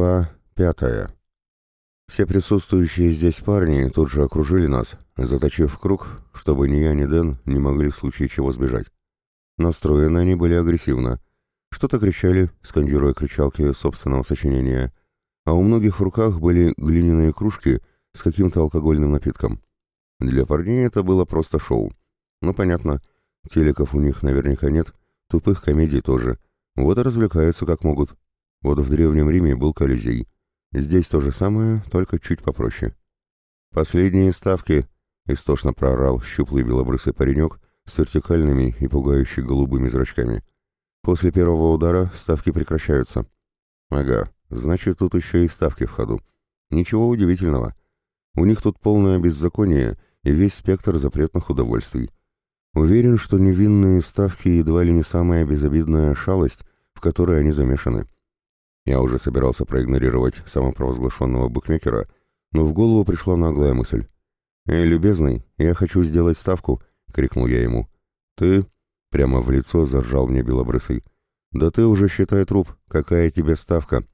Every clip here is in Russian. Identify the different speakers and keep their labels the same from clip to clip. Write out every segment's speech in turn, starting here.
Speaker 1: Глава пятая. Все присутствующие здесь парни тут же окружили нас, заточив в круг, чтобы ни я, ни Дэн не могли в случае чего сбежать. Настроены они были агрессивно. Что-то кричали, скандируя кричалки собственного сочинения, а у многих в руках были глиняные кружки с каким-то алкогольным напитком. Для парней это было просто шоу. Ну, понятно, телеков у них наверняка нет, тупых комедий тоже. Вот и развлекаются как могут. Вот в Древнем Риме был Колизей. Здесь то же самое, только чуть попроще. «Последние ставки!» — истошно проорал щуплый белобрысый паренек с вертикальными и пугающими голубыми зрачками. После первого удара ставки прекращаются. Ага, значит, тут еще и ставки в ходу. Ничего удивительного. У них тут полное беззаконие и весь спектр запретных удовольствий. Уверен, что невинные ставки едва ли не самая безобидная шалость, в которой они замешаны. Я уже собирался проигнорировать самопровозглашенного букмекера, но в голову пришла наглая мысль. «Эй, любезный, я хочу сделать ставку!» — крикнул я ему. «Ты?» — прямо в лицо заржал мне белобрысый. «Да ты уже считай труп, какая тебе ставка?»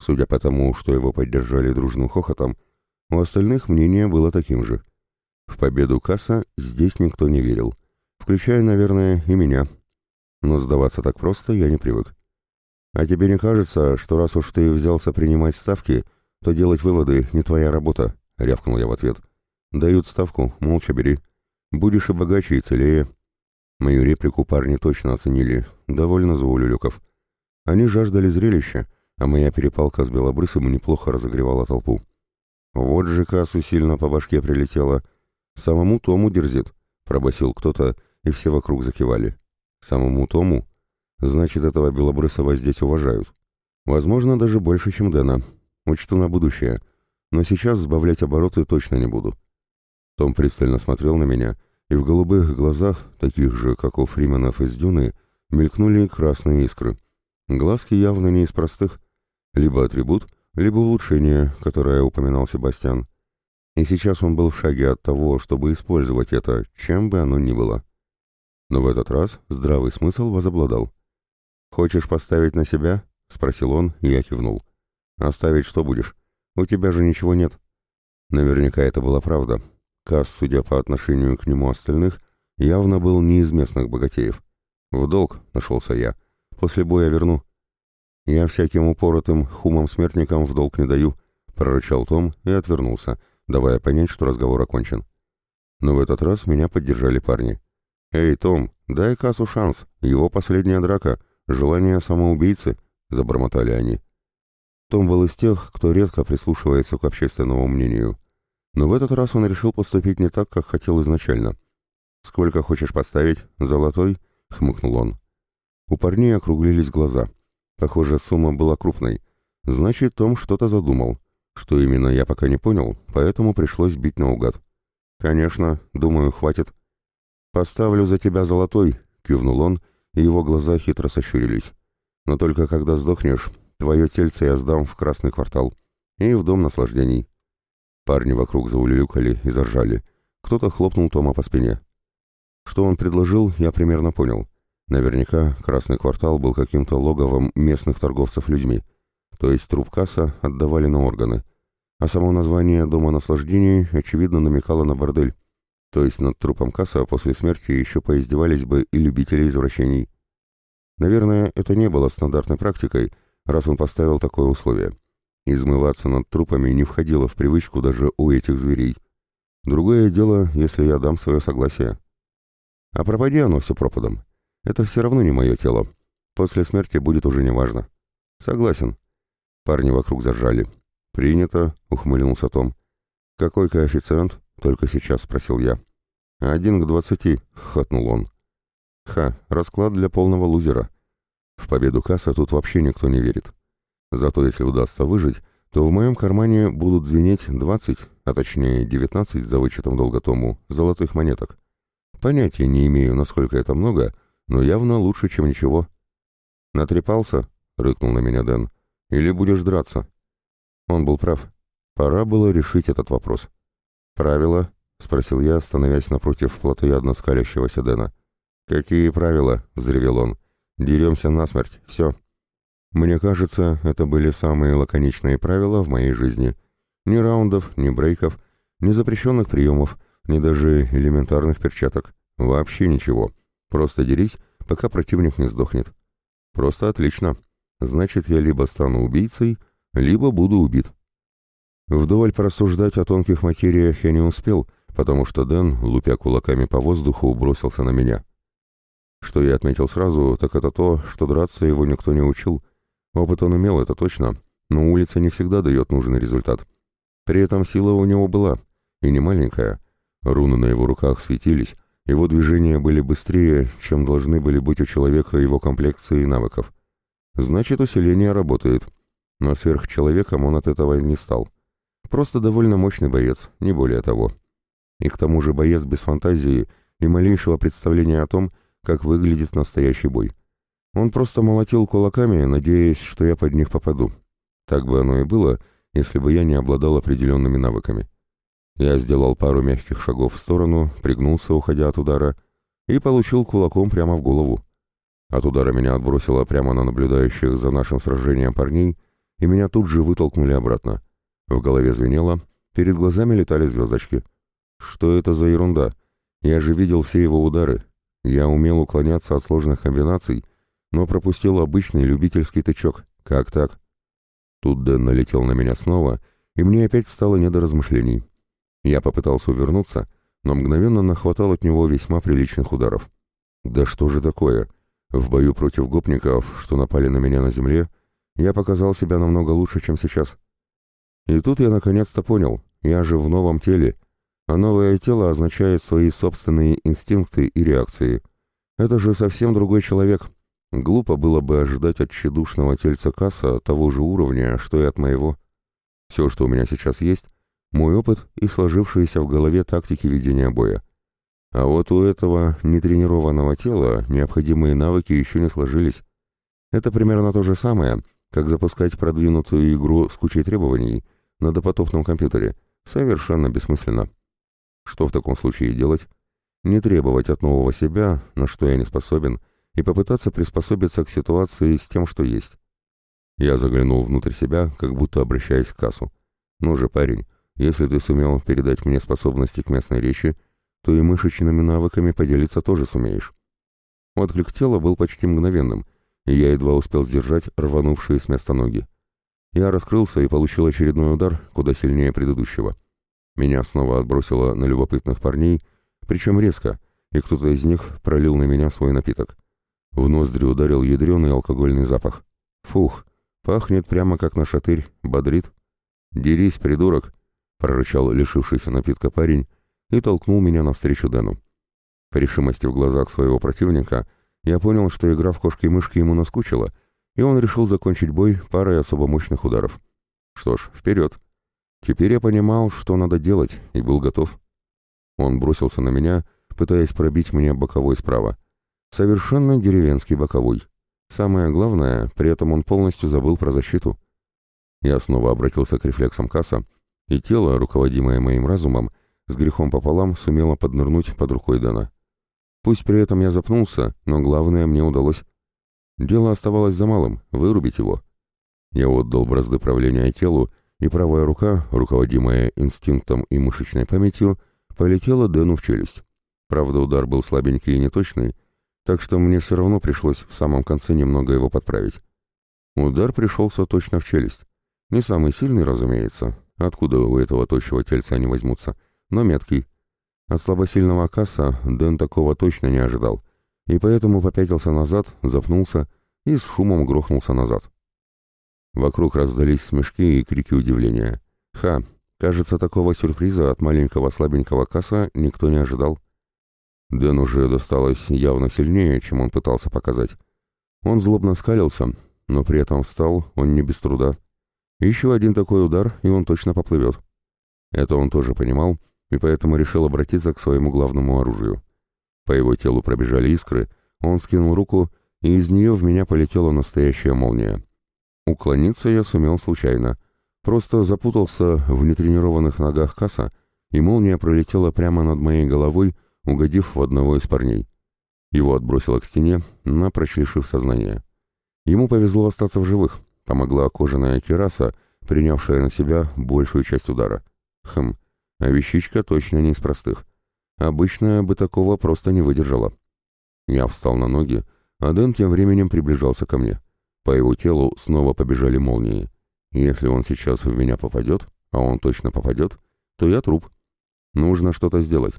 Speaker 1: Судя по тому, что его поддержали дружным хохотом, у остальных мнение было таким же. В победу Касса здесь никто не верил, включая, наверное, и меня. Но сдаваться так просто я не привык. А тебе не кажется, что раз уж ты взялся принимать ставки, то делать выводы не твоя работа?» — рявкнул я в ответ. «Дают ставку, молча бери. Будешь и богаче, и целее». Мою реплику парни точно оценили, довольно заулюлюков. Они жаждали зрелища, а моя перепалка с Белобрысом неплохо разогревала толпу. Вот же кассу сильно по башке прилетело. Самому Тому дерзит, пробасил кто-то, и все вокруг закивали. Самому Тому? Значит, этого Белобрысова здесь уважают. Возможно, даже больше, чем Дэна. Учту на будущее. Но сейчас сбавлять обороты точно не буду. Том пристально смотрел на меня, и в голубых глазах, таких же, как у фрименов из Дюны, мелькнули красные искры. Глазки явно не из простых. Либо атрибут, либо улучшение, которое упоминал Себастьян. И сейчас он был в шаге от того, чтобы использовать это, чем бы оно ни было. Но в этот раз здравый смысл возобладал. «Хочешь поставить на себя?» — спросил он, и я кивнул. «Оставить что будешь? У тебя же ничего нет». Наверняка это была правда. Касс, судя по отношению к нему остальных, явно был не из местных богатеев. «В долг», — нашелся я. «После боя верну». «Я всяким упоротым хумом-смертникам в долг не даю», — прорычал Том и отвернулся, давая понять, что разговор окончен. Но в этот раз меня поддержали парни. «Эй, Том, дай Кассу шанс, его последняя драка», «Желание самоубийцы», — забормотали они. Том был из тех, кто редко прислушивается к общественному мнению. Но в этот раз он решил поступить не так, как хотел изначально. «Сколько хочешь поставить? Золотой?» — хмыкнул он. У парней округлились глаза. Похоже, сумма была крупной. Значит, Том что-то задумал. Что именно, я пока не понял, поэтому пришлось бить наугад. «Конечно, думаю, хватит». «Поставлю за тебя золотой», — кивнул он, и его глаза хитро сощурились. «Но только когда сдохнешь, твое тельце я сдам в красный квартал и в дом наслаждений». Парни вокруг заулюлюкали и заржали. Кто-то хлопнул Тома по спине. Что он предложил, я примерно понял. Наверняка Красный квартал был каким-то логовом местных торговцев людьми, то есть труп касса отдавали на органы. А само название «Дома наслаждений» очевидно намекало на бордель. То есть над трупом Касса после смерти еще поиздевались бы и любители извращений. Наверное, это не было стандартной практикой, раз он поставил такое условие. Измываться над трупами не входило в привычку даже у этих зверей. Другое дело, если я дам свое согласие. А пропади оно все пропадом. Это все равно не мое тело. После смерти будет уже неважно. Согласен. Парни вокруг заржали. Принято, ухмыльнулся Том. Какой коэффициент? Только сейчас спросил я. «Один к двадцати», — хохотнул он. «Ха, расклад для полного лузера. В победу Касса тут вообще никто не верит. Зато если удастся выжить, то в моем кармане будут звенеть двадцать, а точнее девятнадцать за вычетом долготому, золотых монеток. Понятия не имею, насколько это много, но явно лучше, чем ничего». «Натрепался?» — рыкнул на меня Дэн. «Или будешь драться?» Он был прав. Пора было решить этот вопрос. «Правила?» — спросил я, становясь напротив плотоядно скалящегося Дэна. «Какие правила?» — взревел он. «Деремся насмерть. Все». Мне кажется, это были самые лаконичные правила в моей жизни. Ни раундов, ни брейков, ни запрещенных приемов, ни даже элементарных перчаток. Вообще ничего. Просто дерись, пока противник не сдохнет. Просто отлично. Значит, я либо стану убийцей, либо буду убит. Вдоволь порассуждать о тонких материях я не успел, потому что Дэн, лупя кулаками по воздуху, бросился на меня. Что я отметил сразу, так это то, что драться его никто не учил, Опыт он имел, это точно, но улица не всегда дает нужный результат. При этом сила у него была, и не маленькая. Руны на его руках светились, его движения были быстрее, чем должны были быть у человека его комплекции и навыков. Значит, усиление работает. Но сверхчеловеком он от этого не стал. Просто довольно мощный боец, не более того. И к тому же боец без фантазии и малейшего представления о том, как выглядит настоящий бой. Он просто молотил кулаками, надеясь, что я под них попаду. Так бы оно и было, если бы я не обладал определенными навыками. Я сделал пару мягких шагов в сторону, пригнулся, уходя от удара, и получил кулаком прямо в голову. От удара меня отбросило прямо на наблюдающих за нашим сражением парней, и меня тут же вытолкнули обратно. В голове звенело, перед глазами летали звездочки. Что это за ерунда? Я же видел все его удары. Я умел уклоняться от сложных комбинаций, но пропустил обычный любительский тычок. Как так? Тут Дэн налетел на меня снова, и мне опять стало не до размышлений. Я попытался увернуться, но мгновенно нахватал от него весьма приличных ударов. Да что же такое? В бою против гопников, что напали на меня на земле, я показал себя намного лучше, чем сейчас. И тут я наконец-то понял, я же в новом теле, а новое тело означает свои собственные инстинкты и реакции. Это же совсем другой человек, Глупо было бы ожидать от тщедушного тельца касса того же уровня, что и от моего. Все, что у меня сейчас есть, мой опыт и сложившиеся в голове тактики ведения боя. А вот у этого нетренированного тела необходимые навыки еще не сложились. Это примерно то же самое, как запускать продвинутую игру с кучей требований на допотопном компьютере. Совершенно бессмысленно. Что в таком случае делать? Не требовать от нового себя, на что я не способен, и попытаться приспособиться к ситуации с тем, что есть. Я заглянул внутрь себя, как будто обращаясь к кассу. «Ну же, парень, если ты сумел передать мне способности к местной речи, то и мышечными навыками поделиться тоже сумеешь». Отклик тела был почти мгновенным, и я едва успел сдержать рванувшие с места ноги. Я раскрылся и получил очередной удар, куда сильнее предыдущего. Меня снова отбросило на любопытных парней, причем резко, и кто-то из них пролил на меня свой напиток. В ноздри ударил ядреный алкогольный запах. Фух, пахнет прямо как на шатырь, бодрит. «Дерись, придурок!» — прорычал лишившийся напитка парень и толкнул меня навстречу Дэну. По решимости в глазах своего противника я понял, что игра в кошки-мышки ему наскучила, и он решил закончить бой парой особо мощных ударов. Что ж, вперед! Теперь я понимал, что надо делать, и был готов. Он бросился на меня, пытаясь пробить мне боковой справа. Совершенно деревенский боковой. Самое главное, при этом он полностью забыл про защиту. Я снова обратился к рефлексам касса, и тело, руководимое моим разумом, с грехом пополам сумело поднырнуть под рукой Дана. Пусть при этом я запнулся, но главное мне удалось. Дело оставалось за малым — вырубить его. Я отдал бразды правления телу, и правая рука, руководимая инстинктом и мышечной памятью, полетела Дэну в челюсть. Правда, удар был слабенький и неточный, так что мне все равно пришлось в самом конце немного его подправить. Удар пришелся точно в челюсть. Не самый сильный, разумеется, откуда у этого тощего тельца они возьмутся, но меткий. От слабосильного касса Дэн такого точно не ожидал, и поэтому попятился назад, запнулся и с шумом грохнулся назад. Вокруг раздались смешки и крики удивления. «Ха! Кажется, такого сюрприза от маленького слабенького касса никто не ожидал». Дэн уже досталось явно сильнее, чем он пытался показать. Он злобно скалился, но при этом встал он не без труда. Еще один такой удар, и он точно поплывет. Это он тоже понимал, и поэтому решил обратиться к своему главному оружию. По его телу пробежали искры, он скинул руку, и из нее в меня полетела настоящая молния. Уклониться я сумел случайно. Просто запутался в нетренированных ногах касса, и молния пролетела прямо над моей головой, угодив в одного из парней. Его отбросило к стене, напрочь лишив сознания. Ему повезло остаться в живых, помогла кожаная кераса, принявшая на себя большую часть удара. Хм, а вещичка точно не из простых. Обычная бы такого просто не выдержала. Я встал на ноги, а Дэн тем временем приближался ко мне. По его телу снова побежали молнии. Если он сейчас в меня попадет, а он точно попадет, то я труп. Нужно что-то сделать.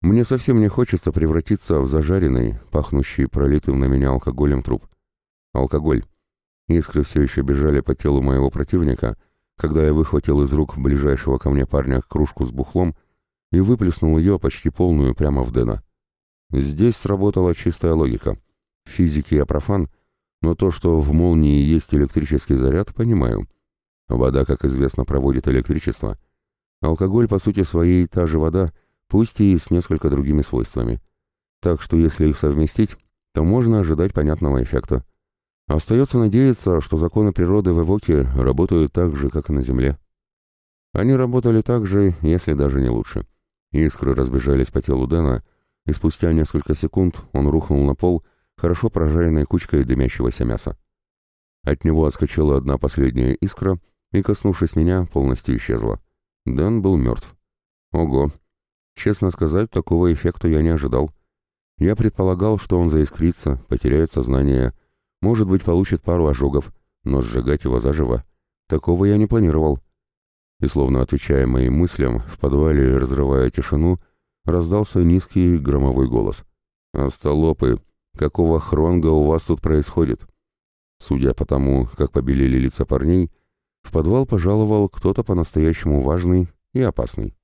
Speaker 1: Мне совсем не хочется превратиться в зажаренный, пахнущий пролитым на меня алкоголем труп. Алкоголь. Искры все еще бежали по телу моего противника, когда я выхватил из рук ближайшего ко мне парня кружку с бухлом и выплеснул ее почти полную прямо в Дэна. Здесь сработала чистая логика. Физики я профан, но то, что в молнии есть электрический заряд, понимаю. Вода, как известно, проводит электричество. Алкоголь, по сути своей, та же вода, пусть и с несколько другими свойствами. Так что если их совместить, то можно ожидать понятного эффекта. Остается надеяться, что законы природы в Эвоке работают так же, как и на Земле. Они работали так же, если даже не лучше. Искры разбежались по телу Дэна, и спустя несколько секунд он рухнул на пол, хорошо прожаренной кучкой дымящегося мяса. От него отскочила одна последняя искра и, коснувшись меня, полностью исчезла. Дэн был мертв. Ого! Честно сказать, такого эффекта я не ожидал. Я предполагал, что он заискрится, потеряет сознание, может быть, получит пару ожогов, но сжигать его заживо. Такого я не планировал. И словно отвечая моим мыслям, в подвале, разрывая тишину, раздался низкий громовой голос. «Остолопы, какого хронга у вас тут происходит?» Судя по тому, как побелели лица парней, в подвал пожаловал кто-то по-настоящему важный и опасный.